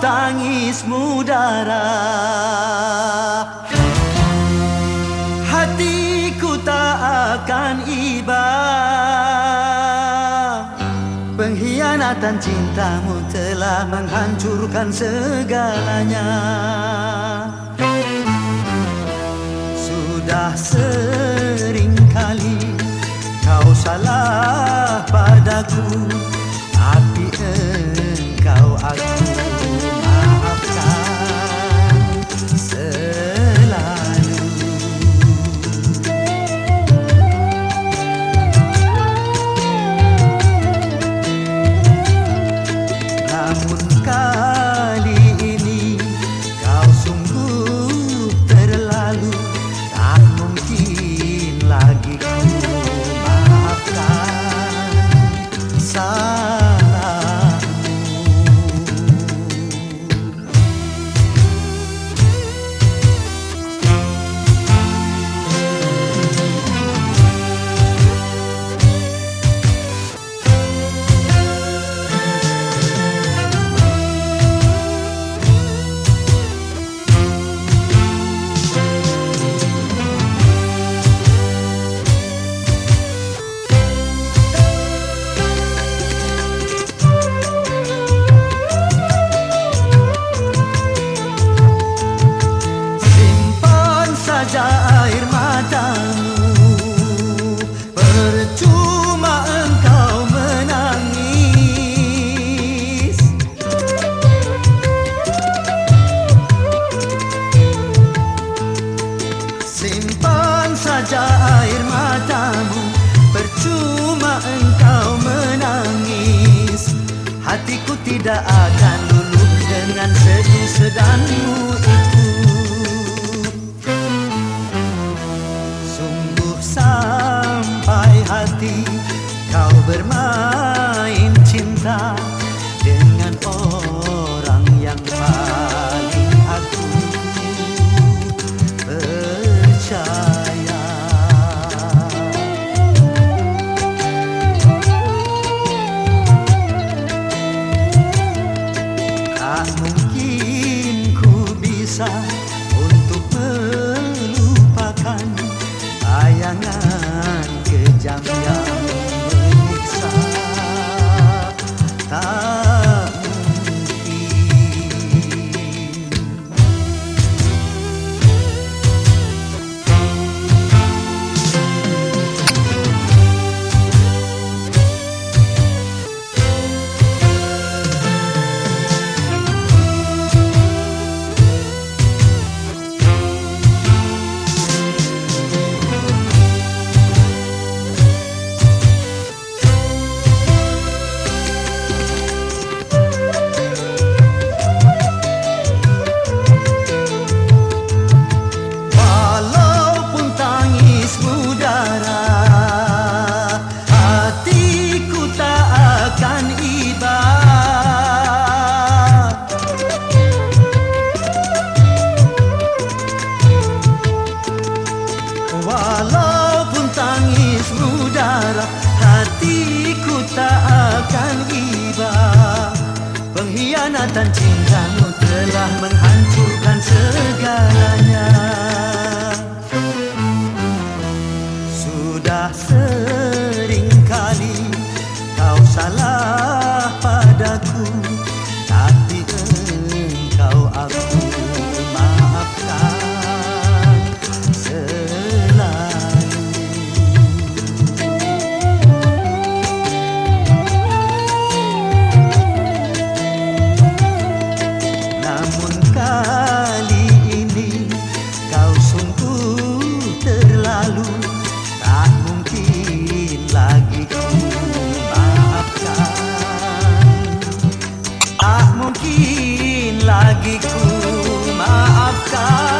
tangismu darah Hatiku tak akan iba. Pengkhianatan cintamu telah menghancurkan segalanya. Sudah sering kali kau salah padaku. Tapi Hatiku tidak akan luluh dengan sedih sedanmu itu. Sungguh sampai hati kau bermain cinta Dengan orang pensar Pengkhianatan cintamu telah menghancurkan segalanya. Sudah sering kali kau salah padaku Tak mungkin lagi ku maafkan